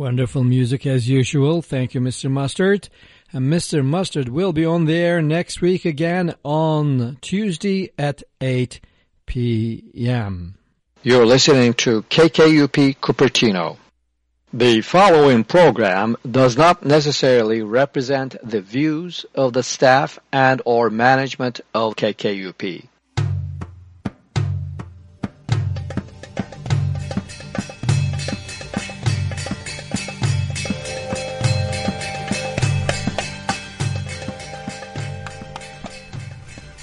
Wonderful music as usual. Thank you, Mr. Mustard. And Mr. Mustard will be on the air next week again on Tuesday at 8 p.m. You're listening to KKUP Cupertino. The following program does not necessarily represent the views of the staff and or management of KKUP.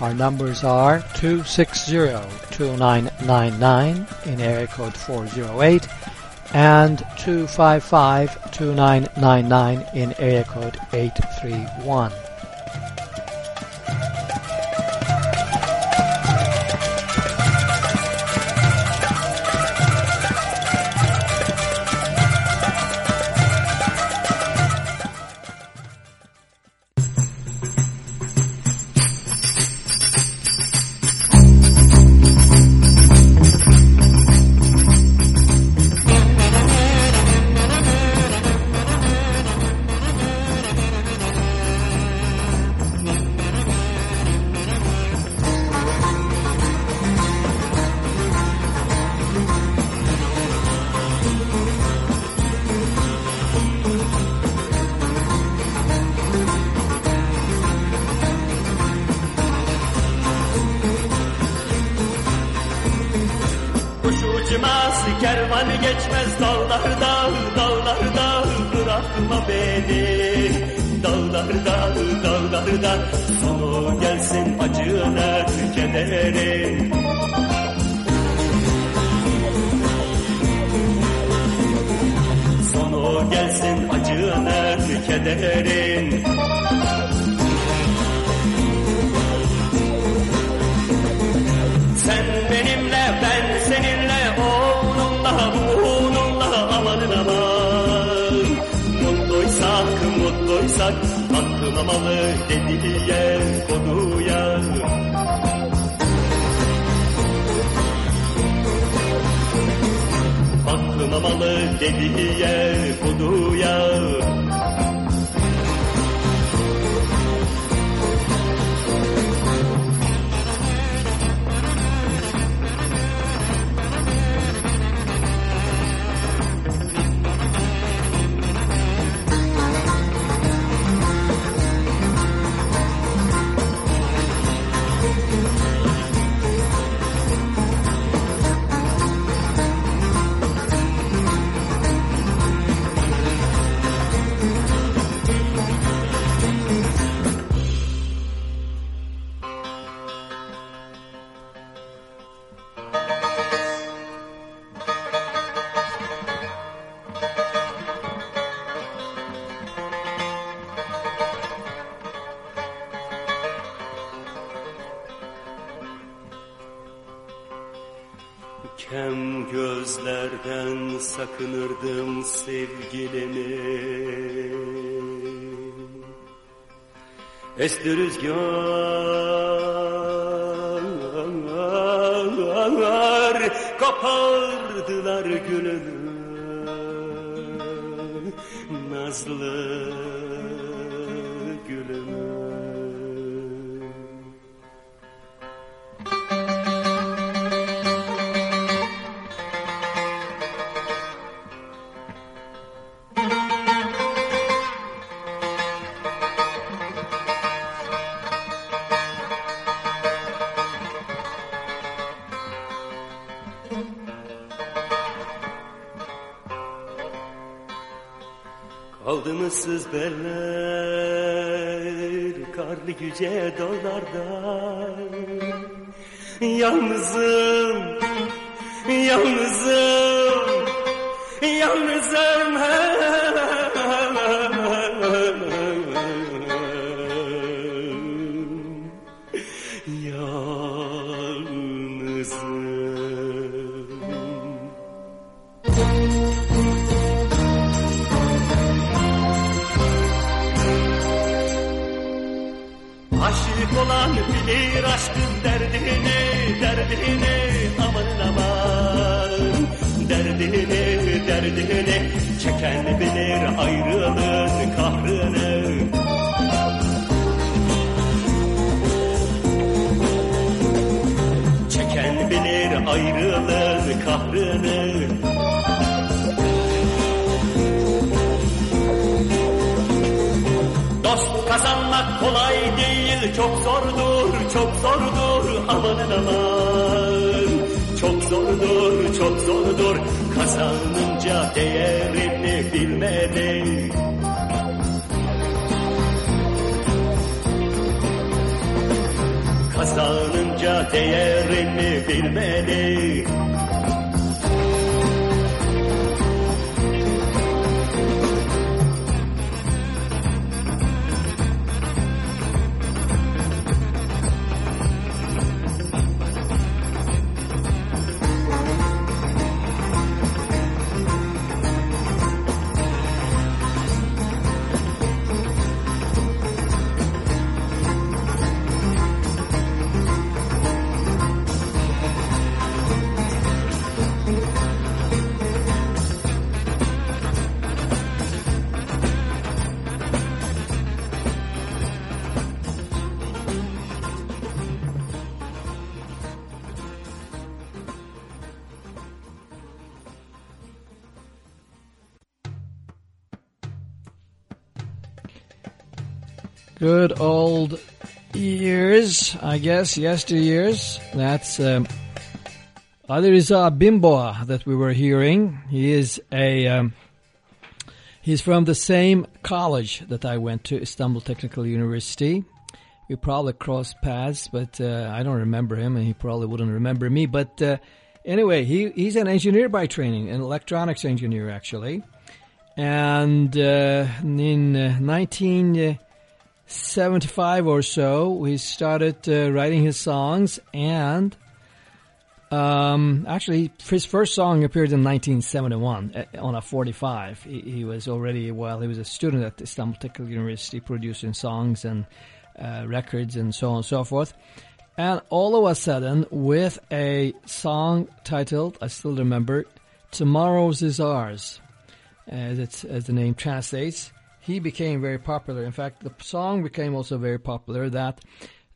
Our numbers are 260-2999 in area code 408 and 255-2999 in area code 831. Sen geçmez dağlar dağ, dağlar dağ bırakma beni. Dağlar dağ, dağlar dağ sonu gelsin acılar kederin. Sonu gelsin acılar kederin. konuştuysak aklıma malı dedi diye konuya. Aklıma dedi diye konuya. bakınırdım sevgilime Esti rüzgar kapardılar gülünü. Nazlı Siz beller karlı yüce dağlarda. Yalnızım, yalnızım, yalnızım ayrılığın kahrını Dost kazanmak kolay değil, çok zordur, çok zordur, amanın aman. Çok zordur, çok zordur, kazanınca değerini bilmedi. Kazanınca değerini bilmedi. Good old years, I guess, yesteryears. That's um, Rıza Binboğa that we were hearing. He is a um, he's from the same college that I went to, Istanbul Technical University. We probably crossed paths, but uh, I don't remember him, and he probably wouldn't remember me. But uh, anyway, he he's an engineer by training, an electronics engineer actually. And uh, in uh, 19 75 or so, he started uh, writing his songs, and um, actually, his first song appeared in 1971 uh, on a 45. He, he was already, while he was a student at Istanbul Technical University, producing songs and uh, records and so on and so forth. And all of a sudden, with a song titled, I still remember, Tomorrow's is Ours, as, it's, as the name translates, he became very popular. In fact, the song became also very popular that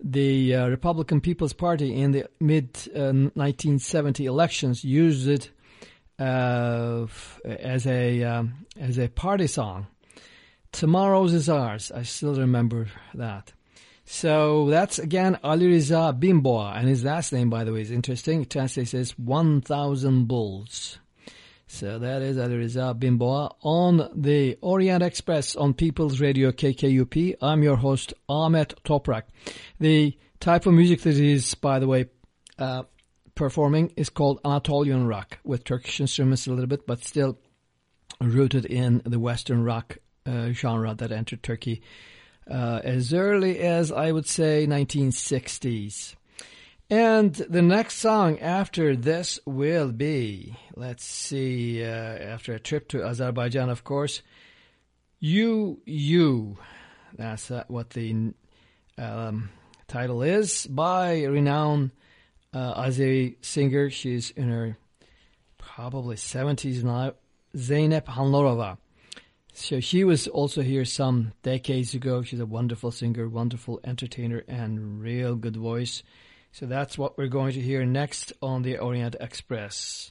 the uh, Republican People's Party in the mid uh, 1970 elections used it uh, as a um, as a party song. Tomorrow's is ours. I still remember that. So that's again Ali Rıza Binboğa, and his last name, by the way, is interesting. It translates as 1,000 bulls. So that is Ali Binboğa on the Orient Express on People's Radio KKUP. I'm your host, Ahmet Toprak. The type of music that is, by the way, uh, performing is called Anatolian rock with Turkish instruments a little bit, but still rooted in the Western rock uh, genre that entered Turkey uh, as early as, I would say, 1960s. And the next song after this will be, let's see, uh, after a trip to Azerbaijan, of course, You, You. That's uh, what the um, title is by renowned uh, Azeri singer. She's in her probably 70s now, Zeynep Hanlarova. So she was also here some decades ago. She's a wonderful singer, wonderful entertainer, and real good voice. So that's what we're going to hear next on the Orient Express.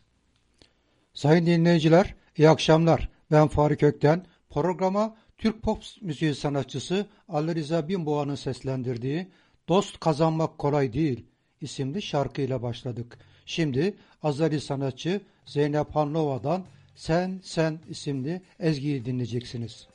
Sayın dinleyiciler, iyi akşamlar. Ben Fahri Kökten. Programa Türk pop müziği sanatçısı Ali Rıza Binboğa'nın seslendirdiği Dost Kazanmak Kolay Değil isimli şarkıyla başladık. Şimdi Azeri sanatçı Zeynep Hanlova'dan Sen Sen isimli ezgiyi dinleyeceksiniz.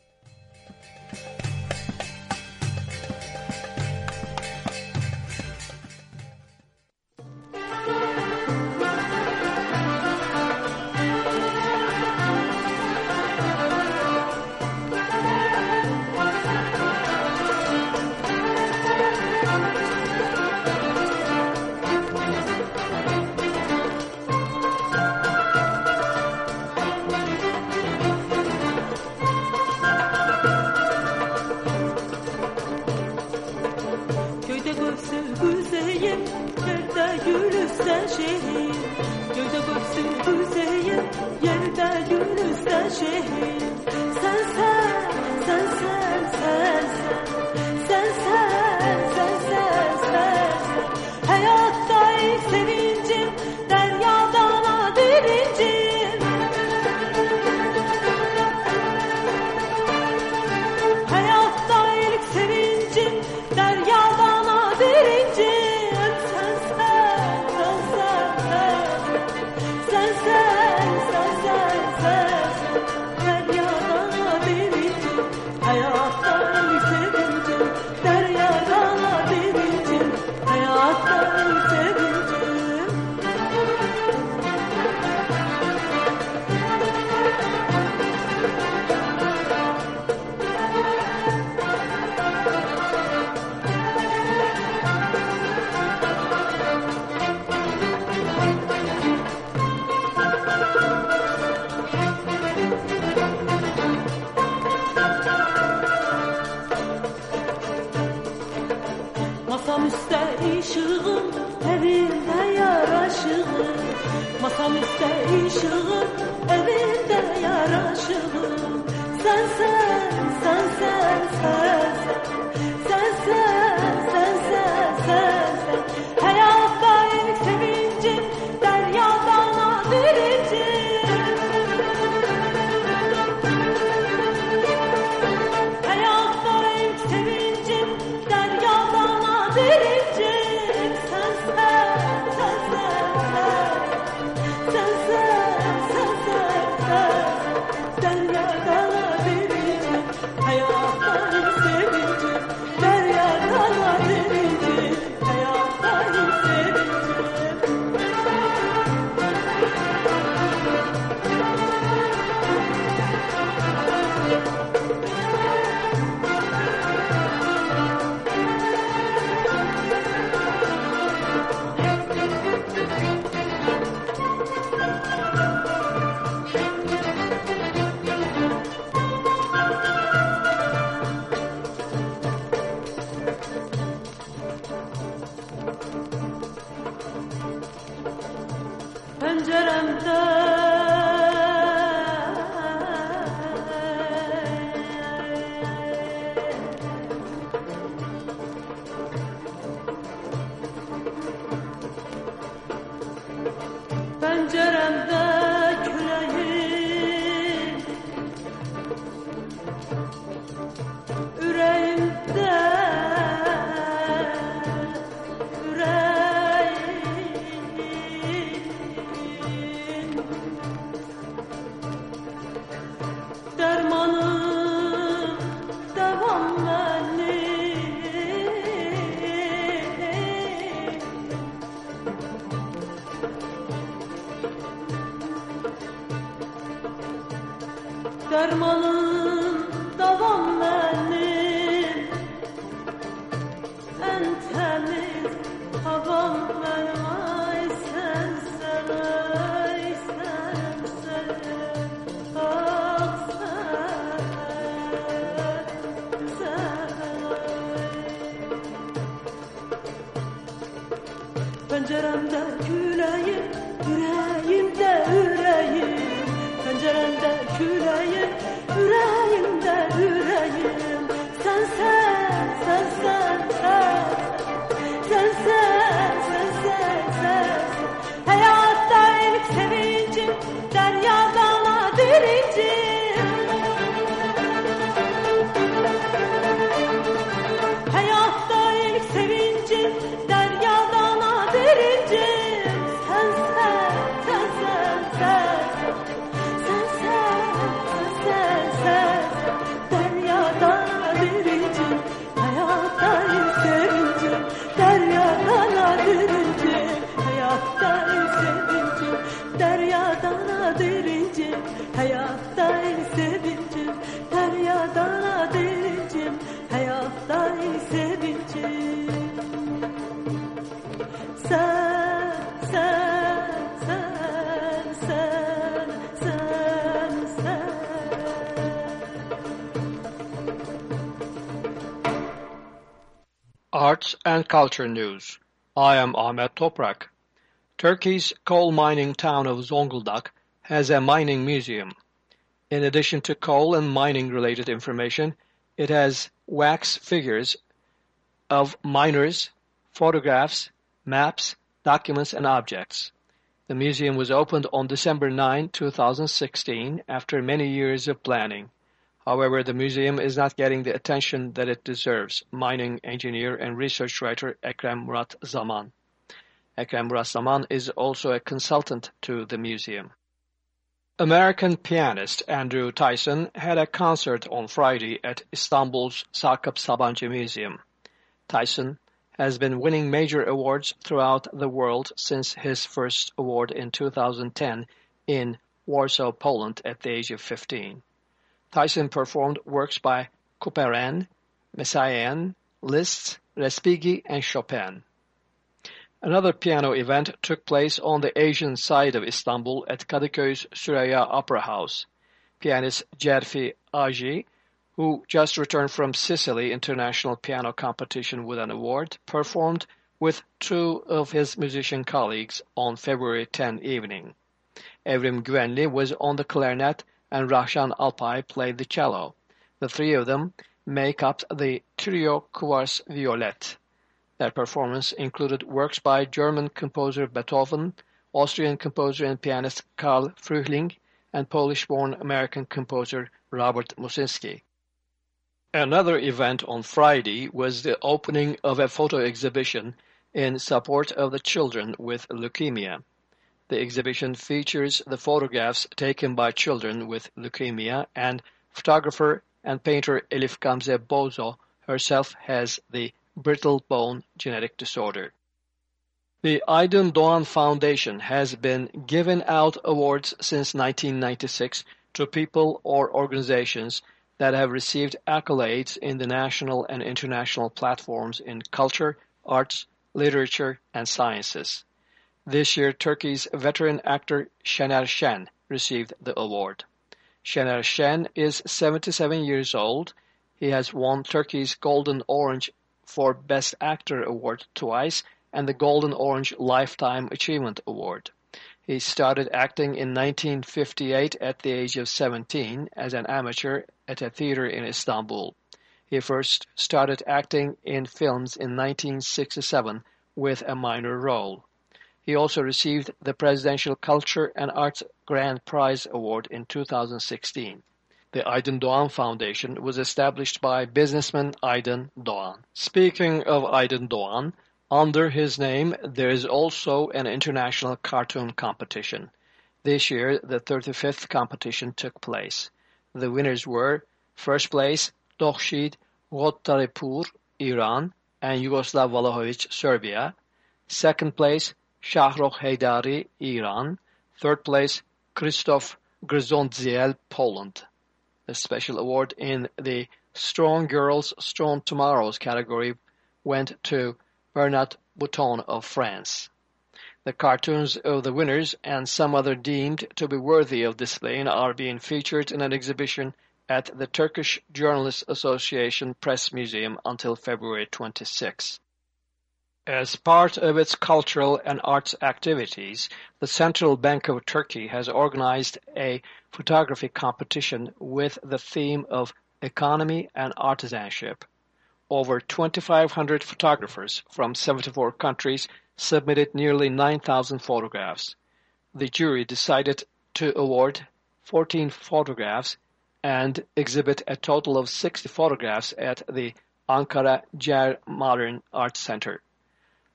在一生 Arts and Culture News. I am Ahmet Toprak. Turkey's coal mining town of Zonguldak has a mining museum. In addition to coal and mining related information, it has wax figures of miners, photographs, maps, documents, and objects. The museum was opened on December 9, 2016, after many years of planning. However, the museum is not getting the attention that it deserves, mining engineer and research writer Ekrem Murat Zaman. Ekrem Murat Zaman is also a consultant to the museum. American pianist Andrew Tyson had a concert on Friday at Istanbul's Sakıp Sabancı Museum. Tyson has been winning major awards throughout the world since his first award in 2010 in Warsaw, Poland at the age of 15. Tyson performed works by Couperin, Messiaen, Liszt, Respighi, and Chopin. Another piano event took place on the Asian side of Istanbul at Kadıköy's Süreyya Opera House. Pianist Cerfi Aji, who just returned from Sicily International Piano Competition with an award, performed with two of his musician colleagues on February 10 evening. Evrim Güvenli was on the clarinet and Rahşan Alpay played the cello. The three of them make up the Trio Quars Violet. Their performance included works by German composer Beethoven, Austrian composer and pianist Karl Frühling, and Polish-born American composer Robert Muczynski. Another event on Friday was the opening of a photo exhibition in support of the children with leukemia. The exhibition features the photographs taken by children with leukemia and photographer and painter Elif Gamze Bozo herself has the brittle bone genetic disorder. The Aydın Doğan Foundation has been giving out awards since 1996 to people or organizations that have received accolades in the national and international platforms in culture, arts, literature, and sciences. This year, Turkey's veteran actor Şener Şen received the award. Şener Şen is 77 years old. He has won Turkey's Golden Orange for Best Actor award twice and the Golden Orange Lifetime Achievement Award. He started acting in 1958 at the age of 17 as an amateur at a theater in Istanbul. He first started acting in films in 1967 with a minor role. He also received the Presidential Culture and Arts Grand Prize Award in 2016. The Aydın Doğan Foundation was established by businessman Aydın Doğan. Speaking of Aydın Doğan, under his name, there is also an international cartoon competition. This year, the 35th competition took place. The winners were, first place, Dokhshid Gottarepur, Iran, and Jugoslav Vlahović, Serbia. Second place, Shahrokh Heydari, Iran. Third place, Krzysztof Grzondziel, Poland. The special award in the Strong Girls, Strong Tomorrows category went to Bernard Bouton of France. The cartoons of the winners and some other deemed to be worthy of display are being featured in an exhibition at the Turkish Journalists Association Press Museum until February 26. As part of its cultural and arts activities, the Central Bank of Turkey has organized a photography competition with the theme of economy and artisanship. Over 2,500 photographers from 74 countries submitted nearly 9,000 photographs. The jury decided to award 14 photographs and exhibit a total of 60 photographs at the Ankara Cer Modern Art Center.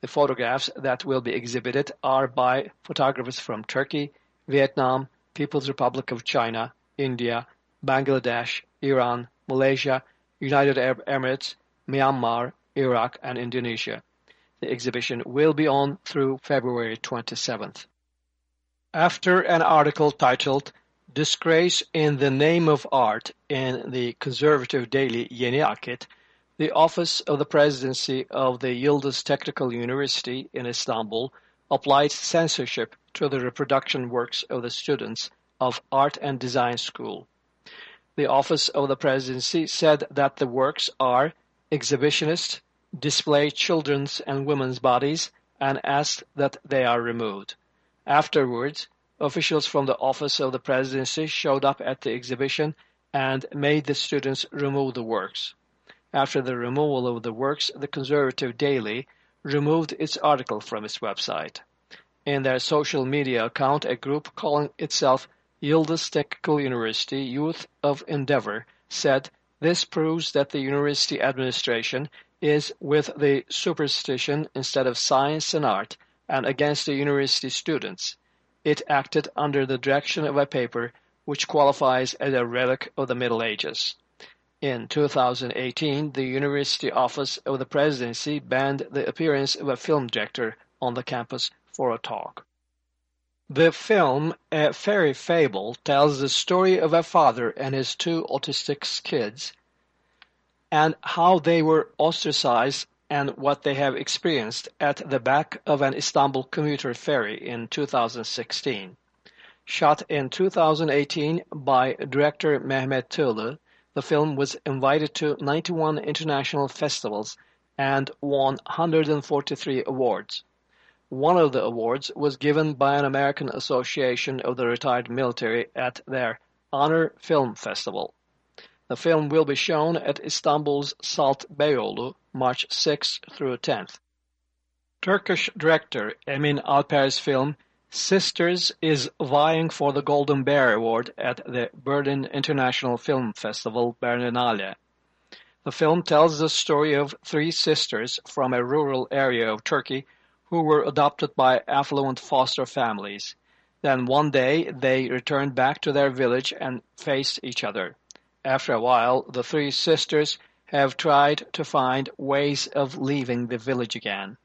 The photographs that will be exhibited are by photographers from Turkey, Vietnam, People's Republic of China, India, Bangladesh, Iran, Malaysia, United Arab Emirates, Myanmar, Iraq, and Indonesia. The exhibition will be on through February 27th. After an article titled Disgrace in the Name of Art in the conservative daily Yeni Akit, the Office of the Presidency of the Yildiz Technical University in Istanbul applied censorship to the reproduction works of the students of Art and Design School. The Office of the Presidency said that the works are exhibitionist, display children's and women's bodies, and asked that they are removed. Afterwards, officials from the Office of the Presidency showed up at the exhibition and made the students remove the works. After the removal of the works, the Conservative Daily removed its article from its website. In their social media account, a group calling itself Yildiz Technical University Youth of Endeavor said this proves that the university administration is with the superstition instead of science and art and against the university students. It acted under the direction of a paper which qualifies as a relic of the Middle Ages. In 2018, the University Office of the Presidency banned the appearance of a film director on the campus for a talk. The film A Fairy Fable tells the story of a father and his two autistic kids and how they were ostracized and what they have experienced at the back of an Istanbul commuter ferry in 2016. Shot in 2018 by director Mehmet Tığlı, the film was invited to 91 international festivals and won 143 awards. One of the awards was given by an American Association of the Retired Military at their Honor Film Festival. The film will be shown at Istanbul's Salt Beyoğlu March 6 through 10th. Turkish director Emin Alper's film Sisters is vying for the Golden Bear Award at the Berlin International Film Festival Berlinale. The film tells the story of three sisters from a rural area of Turkey who were adopted by affluent foster families. Then one day they returned back to their village and faced each other. After a while, the three sisters have tried to find ways of leaving the village again.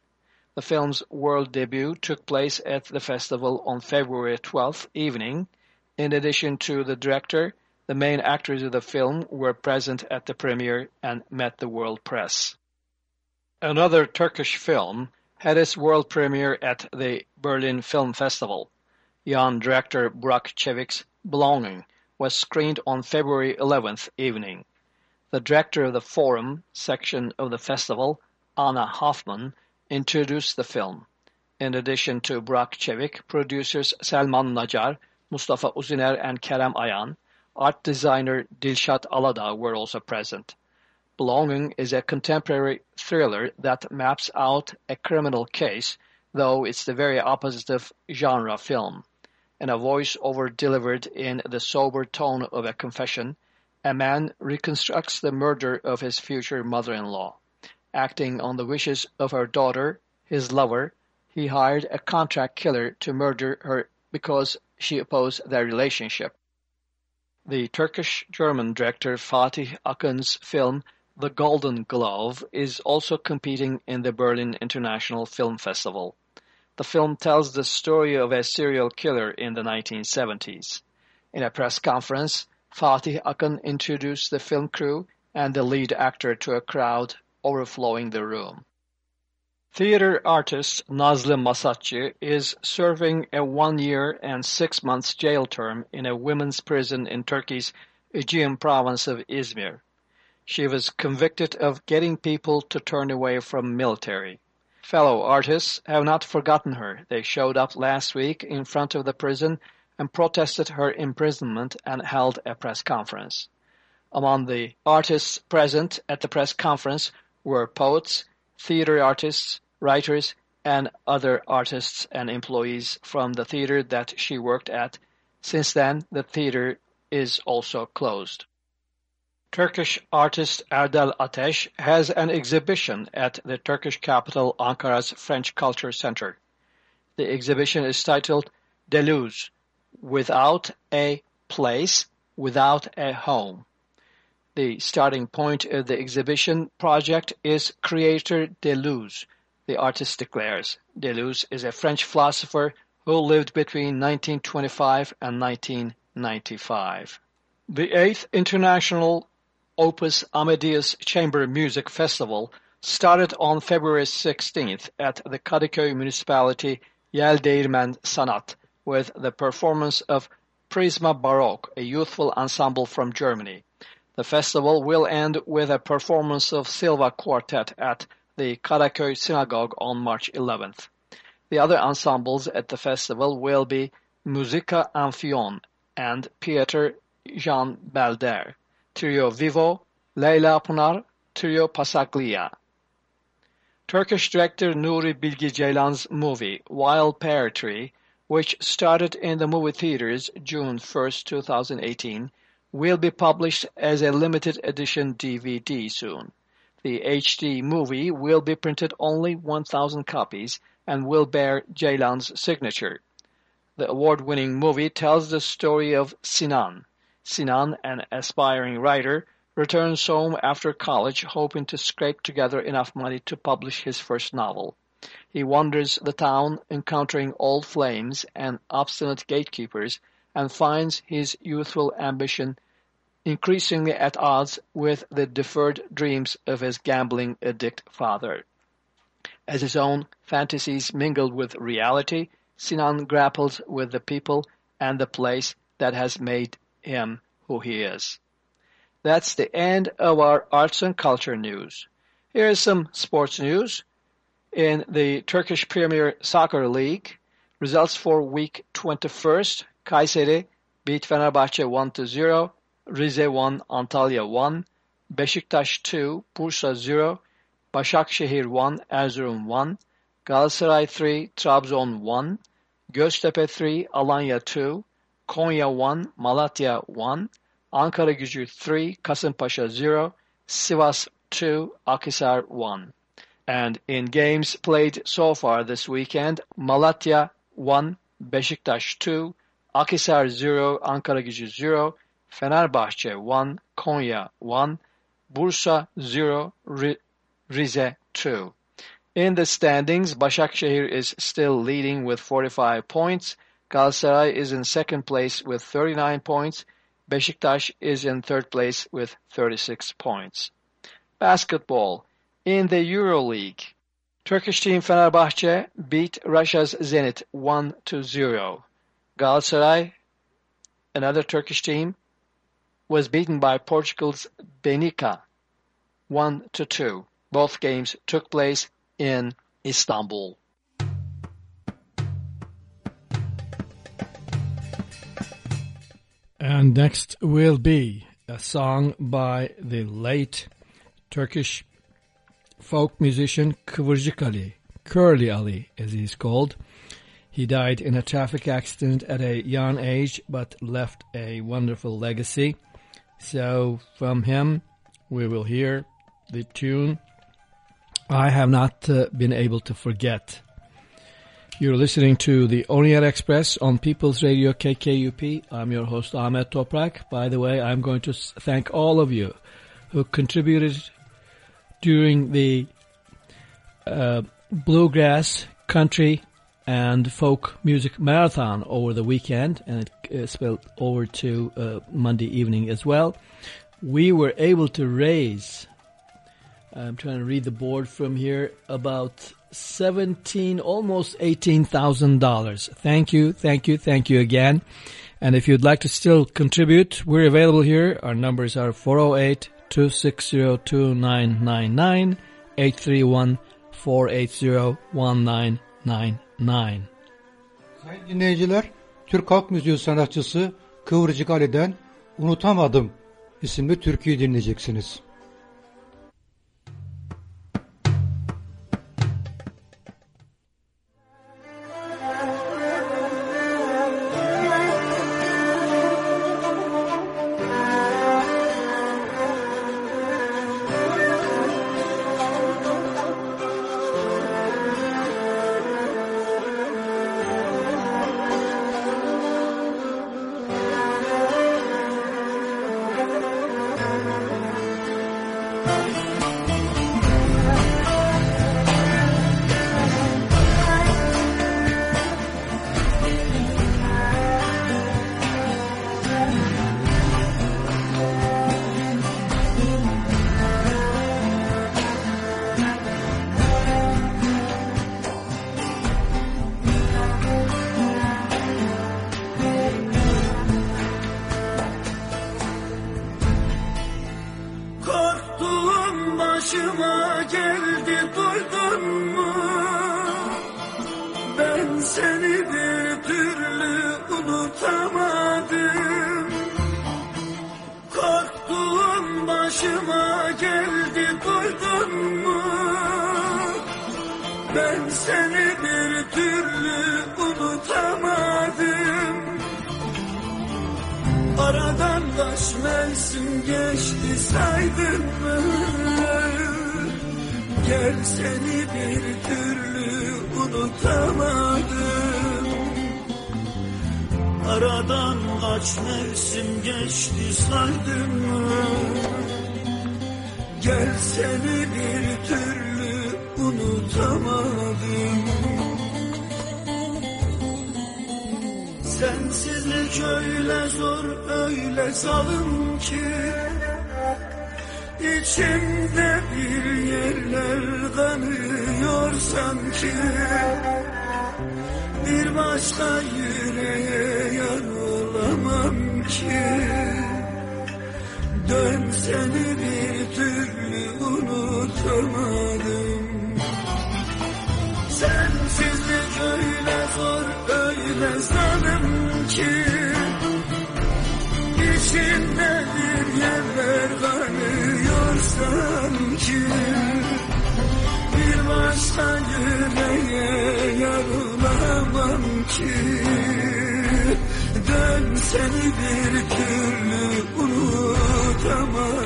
The film's world debut took place at the festival on February 12th evening. In addition to the director, the main actors of the film were present at the premiere and met the world press. Another Turkish film had its world premiere at the Berlin Film Festival. Young director Burak Çevik's Belonging was screened on February 11th evening. The director of the Forum section of the festival, Anna Hoffman, introduced the film. In addition to Burak Çevik, producers Selman Nacar, Mustafa Uziner and Kerem Ayan, art designer Dilshat Alada were also present. Belonging is a contemporary thriller that maps out a criminal case, though it's the very opposite of genre film. In a voice-over delivered in the sober tone of a confession, a man reconstructs the murder of his future mother-in-law. Acting on the wishes of her daughter, his lover, he hired a contract killer to murder her because she opposed their relationship. The Turkish-German director Fatih Akın's film The Golden Glove is also competing in the Berlin International Film Festival. The film tells the story of a serial killer in the 1970s. In a press conference, Fatih Akın introduced the film crew and the lead actor to a crowd overflowing the room. Theater artist Nazlı Masatçı is serving a one-year and six-month jail term in a women's prison in Turkey's Aegean province of Izmir. She was convicted of getting people to turn away from military. Fellow artists have not forgotten her. They showed up last week in front of the prison and protested her imprisonment and held a press conference. Among the artists present at the press conference were poets, theater artists, writers, and other artists and employees from the theater that she worked at. Since then, the theater is also closed. Turkish artist Erdal Ateş has an exhibition at the Turkish capital Ankara's French Culture Center. The exhibition is titled Deluge, Without a Place, Without a Home. The starting point of the exhibition project is Creator Deleuze, the artist declares. Deleuze is a French philosopher who lived between 1925 and 1995. The 8th International Opus Amadeus Chamber Music Festival started on February 16th at the Kadıköy Municipality Yeldeirmen Sanat with the performance of Prisma Baroque, a youthful ensemble from Germany. The festival will end with a performance of Silva Quartet at the Karaköy Synagogue on March 11th. The other ensembles at the festival will be Musica Amphion and Pieter Jean Balder, Trio Vivo, Leyla Pınar, Trio Passaglia. Turkish director Nuri Bilge Ceylan's movie Wild Pear Tree, which started in the movie theaters June 1, 2018, will be published as a limited edition DVD soon. The HD movie will be printed only 1,000 copies and will bear Ceylan's signature. The award-winning movie tells the story of Sinan. Sinan, an aspiring writer, returns home after college hoping to scrape together enough money to publish his first novel. He wanders the town encountering old flames and obstinate gatekeepers and finds his youthful ambition increasingly at odds with the deferred dreams of his gambling addict father. As his own fantasies mingle with reality, Sinan grapples with the people and the place that has made him who he is. That's the end of our arts and culture news. Here is some sports news. In the Turkish Premier Soccer League, results for week 21st, Kayseri beat Fenerbahçe 1-0, Rize 1, Antalya 1, Beşiktaş 2, Bursa 0, Başakşehir 1, Erzurum 1, Galatasaray 3, Trabzon 1, Göztepe 3, Alanya 2, Konya 1, Malatya 1, Ankara Gücü 3, Kasımpaşa 0, Sivas 2, Akhisar 1. And in games played so far this weekend, Malatya 1, Beşiktaş 2, Akhisar 0, Ankara Gücü 0, Fenerbahçe 1, Konya 1, Bursa 0, Rize 2. In the standings, Başakşehir is still leading with 45 points. Galatasaray is in second place with 39 points. Beşiktaş is in third place with 36 points. Basketball. In the EuroLeague, Turkish team Fenerbahçe beat Russia's Zenit 1-0. Galatasaray, another Turkish team, was beaten by Portugal's Benfica 1-2. Both games took place in Istanbul. And next will be a song by the late Turkish folk musician Kıvırcık Ali, Curly Ali as he's called. He died in a traffic accident at a young age but left a wonderful legacy. So from him we will hear the tune I have not uh, been able to forget. You're listening to the Orient Express on People's Radio KKUP. I'm your host Ahmet Toprak. By the way, I'm going to thank all of you who contributed during the uh, bluegrass, country, and folk music marathon over the weekend, and it uh, spilled over to uh, Monday evening as well. We were able to raise I'm trying to read the board from here. About seventeen, almost eighteen thousand dollars. Thank you, thank you, thank you again. And if you'd like to still contribute, we're available here. Our numbers are 408-260-2999, 831-480-1999. Sayın dinleyiciler, Türk halk müziği sanatçısı Kıvırcık Ali'den Unutamadım isimli türküyü dinleyeceksiniz. Unutamadım. Korktuğum başıma geldi duydun mu? Ben seni bir türlü unutamadım. Aradan kaç mevsim geçti saydın mı? Gel seni bir türlü unutamadım. Aradan kaç mevsim geçti saydın mı? Gel seni bir türlü unutamadım. Sensizlik öyle zor, öyle zalim ki İçimde bir yerler kanıyor sanki Bir başka yüreğe sanki Dön seni bir türlü unutamadım. Sensizlik öyle zor öyle sanım ki İçinde bir yerler kanıyor sanki Bir başka yüreğe yarılamam ki. Dön seni bir türlü unutamadım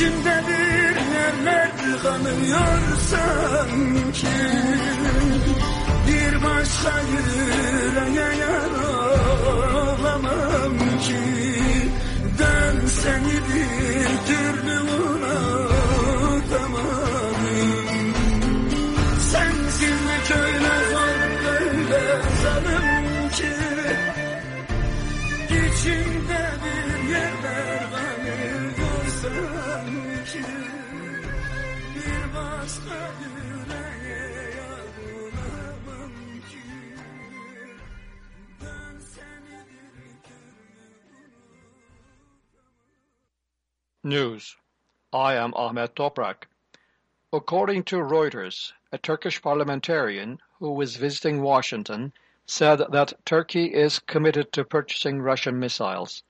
İçimde bir yerler kanıyor sanki Bir başka yüreğe yaralamam ki. Dön seni bir News. I am Ahmet Toprak. According to Reuters, a Turkish parliamentarian who was visiting Washington said that Turkey is committed to purchasing Russian missiles.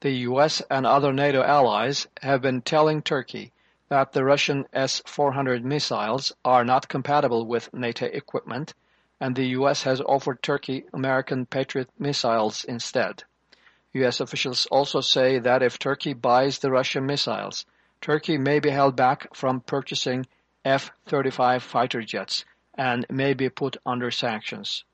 The US and other NATO allies have been telling Turkey that the Russian S-400 missiles are not compatible with NATO equipment, and the US has offered Turkey American Patriot missiles instead. US officials also say that if Turkey buys the Russian missiles, Turkey may be held back from purchasing F-35 fighter jets and may be put under sanctions.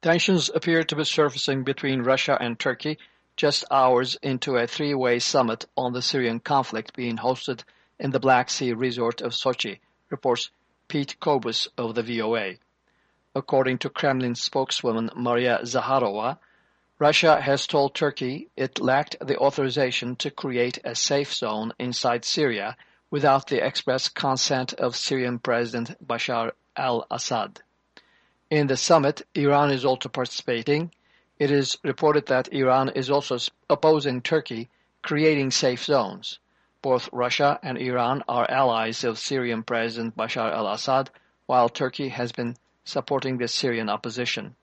Tensions appear to be surfacing between Russia and Turkey just hours into a three-way summit on the Syrian conflict being hosted in the Black Sea resort of Sochi, reports Pete Cobus of the VOA. According to Kremlin spokeswoman Maria Zaharova, Russia has told Turkey it lacked the authorization to create a safe zone inside Syria without the express consent of Syrian President Bashar al-Assad. In the summit, Iran is also participating. It is reported that Iran is also opposing Turkey creating safe zones. Both Russia and Iran are allies of Syrian President Bashar al-Assad, while Turkey has been supporting the Syrian opposition.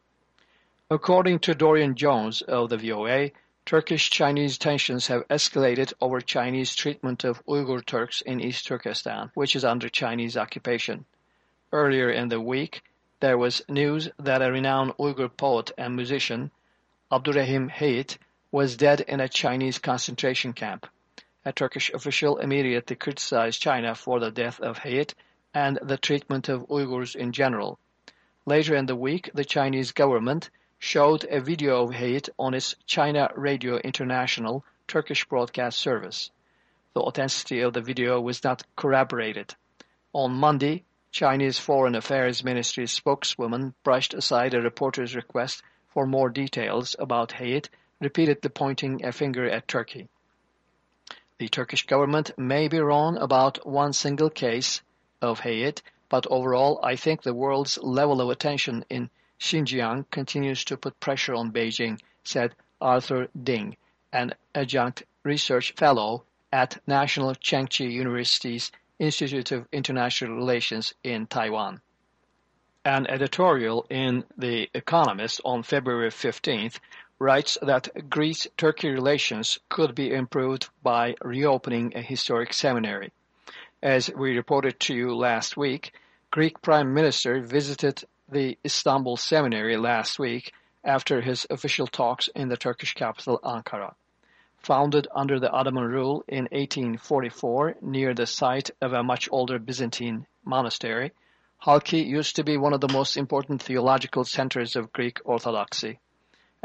According to Dorian Jones of the VOA, Turkish-Chinese tensions have escalated over Chinese treatment of Uyghur Turks in East Turkestan, which is under Chinese occupation. Earlier in the week, there was news that a renowned Uyghur poet and musician, Abdurrahim Hayit, was dead in a Chinese concentration camp. A Turkish official immediately criticized China for the death of Hayit and the treatment of Uyghurs in general. Later in the week, the Chinese government showed a video of Hayit on its China Radio International Turkish broadcast service. The authenticity of the video was not corroborated. On Monday, Chinese Foreign Affairs Ministry spokeswoman brushed aside a reporter's request for more details about Hayit, repeatedly pointing a finger at Turkey. The Turkish government may be wrong about one single case of Hayit, but overall I think the world's level of attention in Xinjiang continues to put pressure on Beijing, said Arthur Ding, an adjunct research fellow at National Chengchi University's Institute of International Relations in Taiwan. An editorial in The Economist on February 15th writes that Greece-Turkey relations could be improved by reopening a historic seminary. As we reported to you last week, Greek Prime Minister visited the Istanbul Seminary last week after his official talks in the Turkish capital Ankara. Founded under the Ottoman rule in 1844 near the site of a much older Byzantine monastery, Halki used to be one of the most important theological centers of Greek Orthodoxy.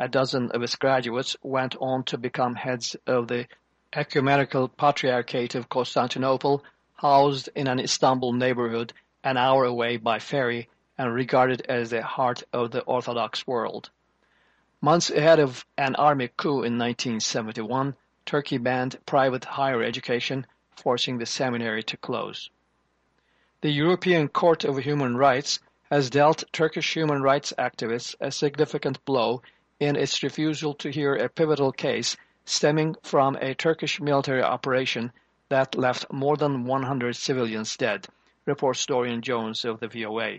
A dozen of its graduates went on to become heads of the Ecumenical Patriarchate of Constantinople, housed in an Istanbul neighborhood an hour away by ferry and regarded as the heart of the Orthodox world. Months ahead of an army coup in 1971, Turkey banned private higher education, forcing the seminary to close. The European Court of Human Rights has dealt Turkish human rights activists a significant blow in its refusal to hear a pivotal case stemming from a Turkish military operation that left more than 100 civilians dead, reports Dorian Jones of the VOA.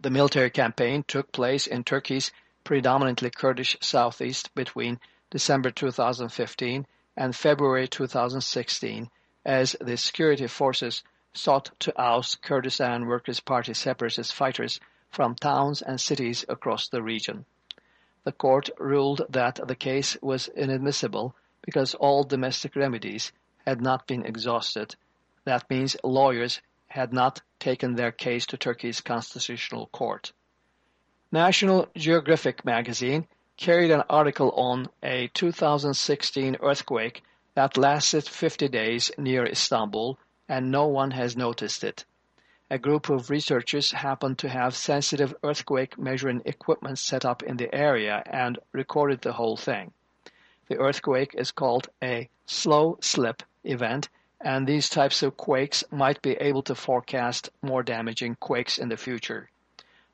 The military campaign took place in Turkey's predominantly Kurdish southeast between December 2015 and February 2016 as the security forces sought to oust Kurdistan Workers' Party separatist fighters from towns and cities across the region. The court ruled that the case was inadmissible because all domestic remedies had not been exhausted. That means lawyers had not taken their case to Turkey's constitutional court. National Geographic magazine carried an article on a 2016 earthquake that lasted 50 days near Istanbul and no one has noticed it. A group of researchers happened to have sensitive earthquake measuring equipment set up in the area and recorded the whole thing. The earthquake is called a slow slip event and these types of quakes might be able to forecast more damaging quakes in the future.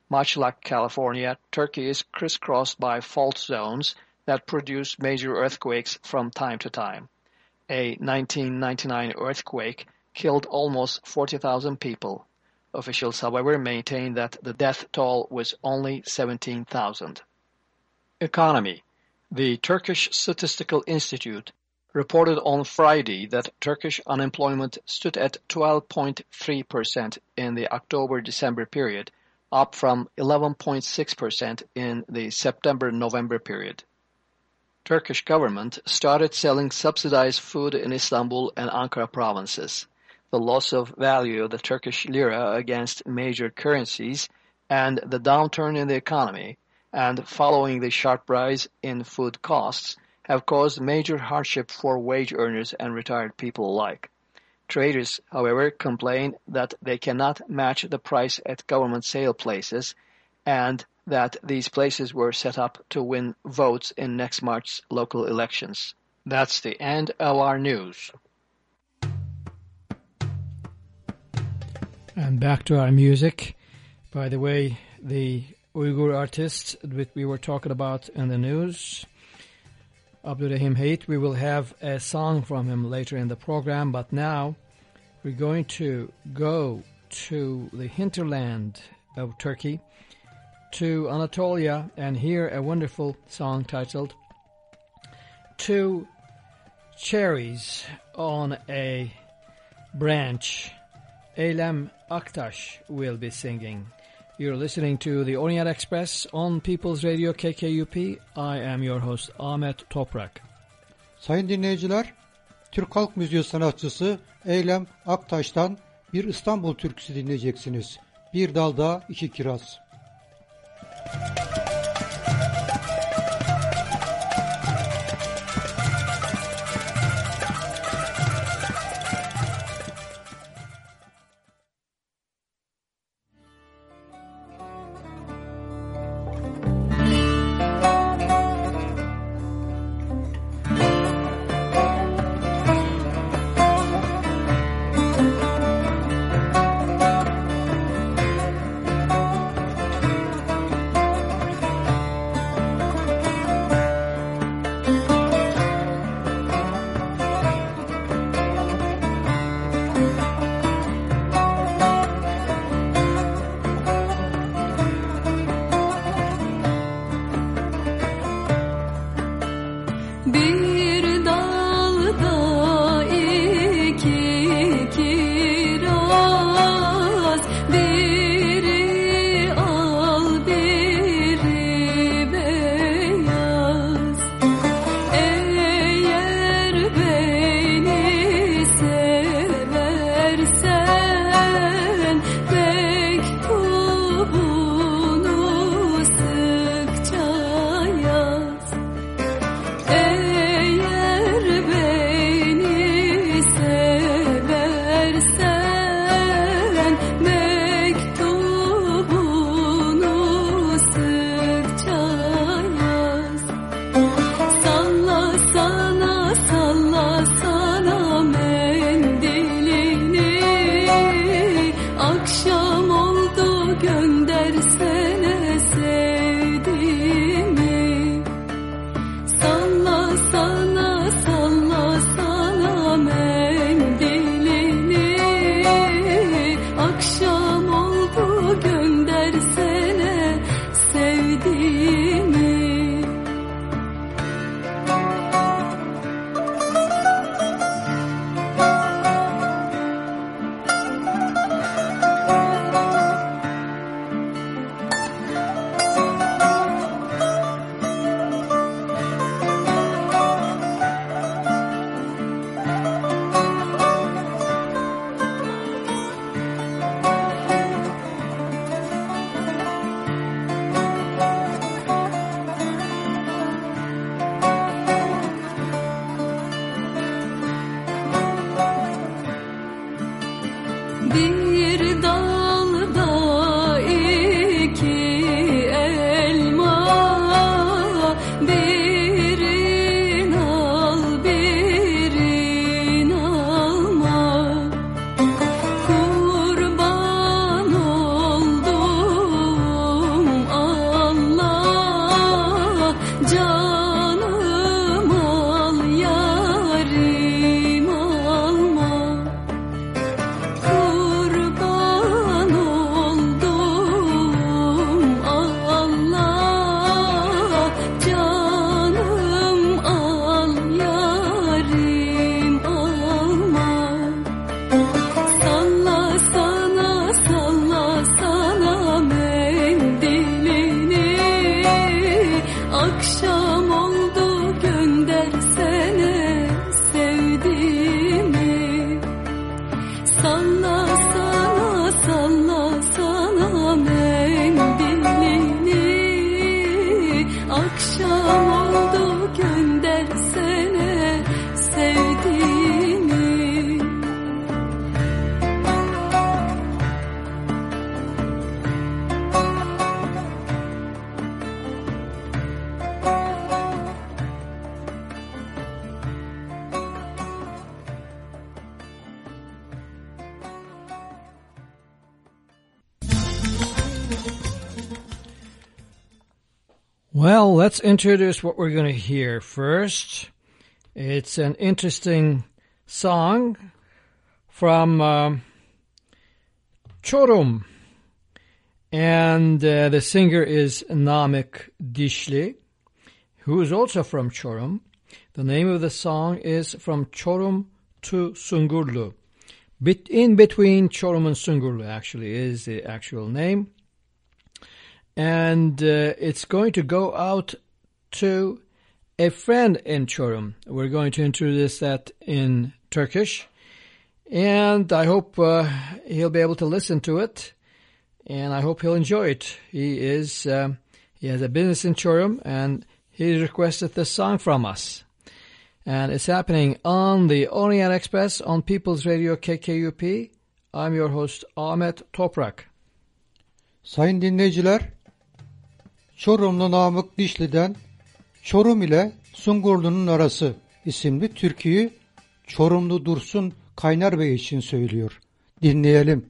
Much like California, Turkey is crisscrossed by fault zones that produce major earthquakes from time to time. A 1999 earthquake killed almost 40,000 people. Officials, however, maintain that the death toll was only 17,000. Economy The Turkish Statistical Institute reported on Friday that Turkish unemployment stood at 12.3% in the October-December period, up from 11.6% in the September-November period. Turkish government started selling subsidized food in Istanbul and Ankara provinces. The loss of value of the Turkish lira against major currencies and the downturn in the economy and following the sharp rise in food costs have caused major hardship for wage earners and retired people alike. Traders, however, complain that they cannot match the price at government sale places and that these places were set up to win votes in next March's local elections. That's the end of our news. And back to our music. By the way, the Uyghur artist that we were talking about in the news, Abdurrahim Hayit, we will have a song from him later in the program, but now we're going to go to the hinterland of Turkey, to Anatolia, and hear a wonderful song titled Two Cherries on a Branch. Eylem Aktaş will be singing. You're listening to the Orient Express on People's Radio KKUP. I am your host Ahmet Toprak. Sayın dinleyiciler, Türk Halk Müziği sanatçısı Eylem Aktaş'tan bir İstanbul türküsü dinleyeceksiniz. Bir dalda iki kiraz. 看那。Well, let's introduce what we're going to hear first. It's an interesting song from Çorum. And uh, the singer is Namık Dişli, who is also from Çorum. The name of the song is From Çorum to Sungurlu. Bit in between Çorum and Sungurlu, actually, is the actual name and uh, it's going to go out to a friend in Çorum. We're going to introduce that in Turkish, and I hope uh, he'll be able to listen to it, and I hope he'll enjoy it. He is um, he has a business in Çorum, and he requested this song from us. And it's happening on the Orient Express on People's Radio KKUP. I'm your host Ahmet Toprak. Sayın dinleyiciler, Çorumlu Namık Dişli'den Çorum ile Sungurlu'nun Arası isimli türküyü Çorumlu Dursun Kaynar Bey için söylüyor. Dinleyelim.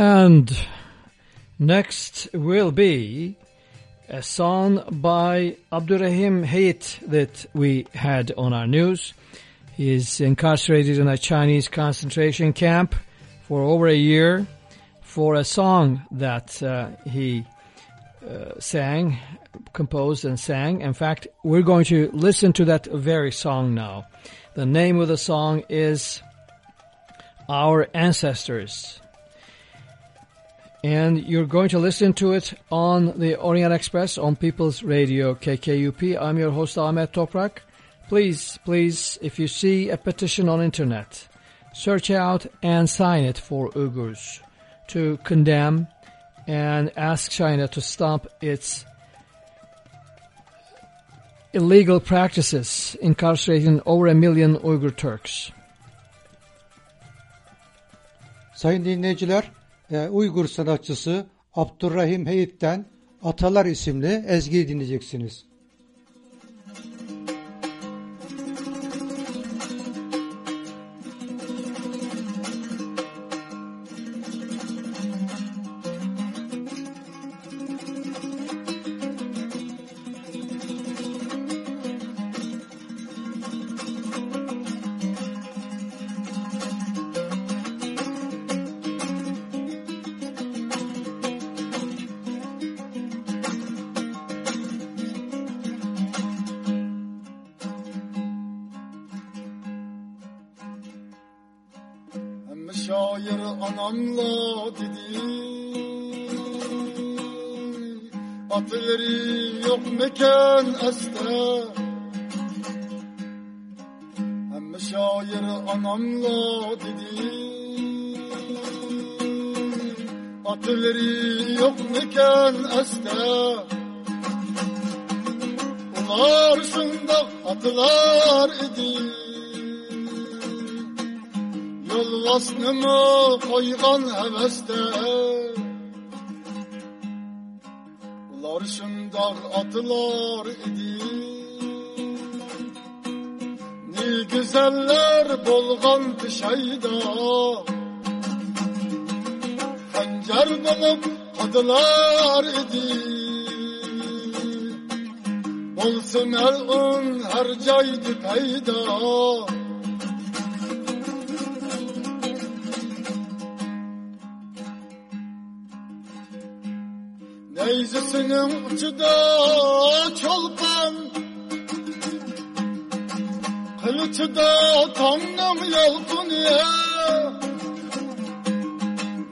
And next will be a song by Abdurrahim Hayit that we had on our news. He is incarcerated in a Chinese concentration camp for over a year for a song that uh, he uh, sang, composed and sang. In fact, we're going to listen to that very song now. The name of the song is Our Ancestors and you're going to listen to it on the Orient Express on People's Radio KKUP. I'm your host Ahmet Toprak. Please, please, if you see a petition on internet, search out and sign it for Uyghurs to condemn and ask China to stop its illegal practices incarcerating over a million Uyghur Turks. Sayın dinleyiciler, e, Uygur sanatçısı Abdurrahim Heyit'ten Atalar isimli ezgiyi dinleyeceksiniz. hayır anamla dedi. Atıları yok mekan este. Hem şair anamla dedi. Atıları yok mekan este. Ular şunda atılar idi. Yol vasnımı koygan heveste. Ular şundaq atılar idi. Ne güzeller bolgan tişayda Hancar bulup kadılar idi. Bolsun elun her caydı peyda Sırtının ucuda çolpan. Kılıcı da tanrım yolgun ya.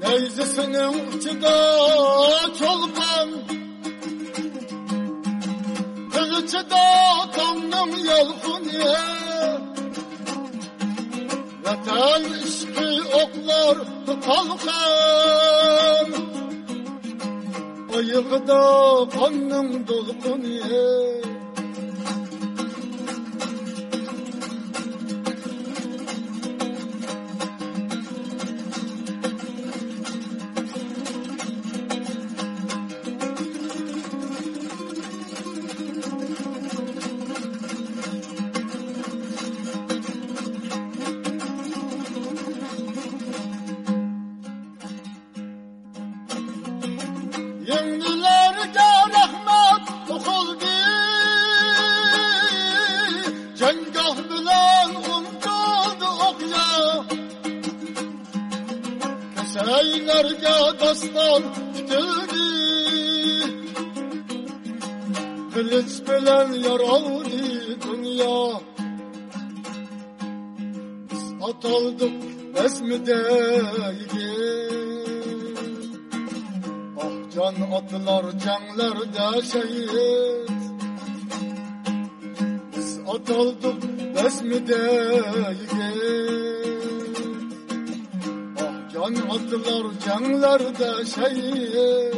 Neyse Neyzesinin ucuda çolpan. Kılıcı da tanrım yolgun ya. Vatan işki oklar kalkan yığdab, hanım doğdun yer. Canlarda şehit. Biz atıldık besmide yigit Ah can atlar canlarda şehit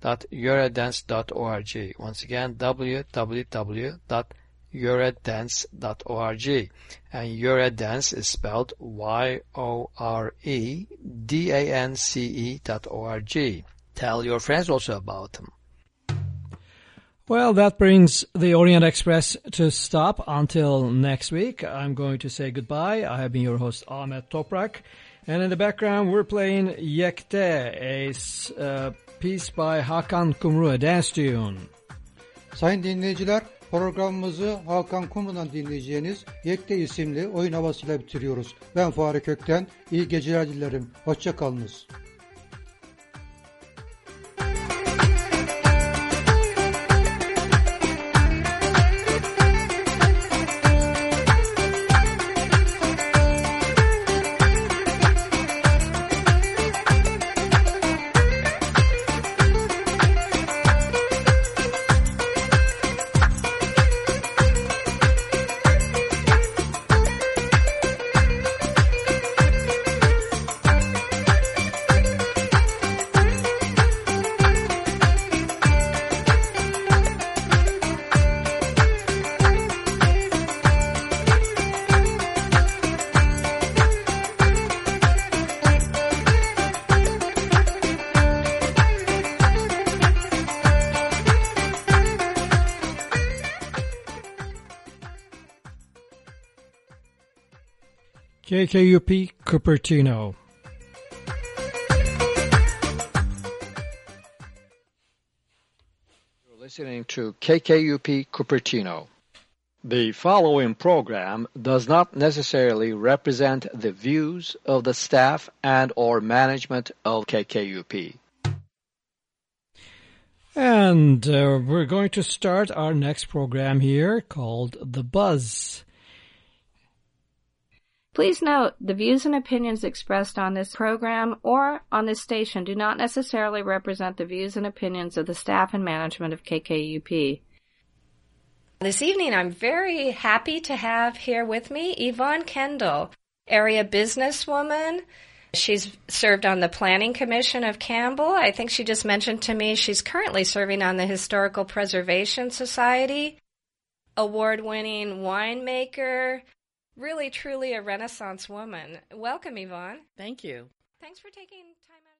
www.yoredance.org. Once again, www.yoredance.org. And yoredance is spelled Y-O-R-E-D-A-N-C-E dot O-R-G. Tell your friends also about them. Well, that brings the Orient Express to stop until next week. I'm going to say goodbye. I have been your host, Ahmet Toprak. And in the background, we're playing Yekte, a uh, piece by Hakan Kumru, tune. Sayın dinleyiciler, programımızı Hakan Kumru'dan dinleyeceğiniz Yekte isimli oyun havasıyla bitiriyoruz. Ben Fahri Kökten, iyi geceler dilerim. Hoşçakalınız. KKUP Cupertino. You're listening to KKUP Cupertino. The following program does not necessarily represent the views of the staff and or management of KKUP. And uh, we're going to start our next program here called The Buzz. Please note, the views and opinions expressed on this program or on this station do not necessarily represent the views and opinions of the staff and management of KKUP. This evening, I'm very happy to have here with me Yvonne Kendall, area businesswoman. She's served on the Planning Commission of Campbell. I think she just mentioned to me she's currently serving on the Historical Preservation Society. Award winning winemaker, really truly a Renaissance woman. Welcome, Yvonne. Thank you. Thanks for taking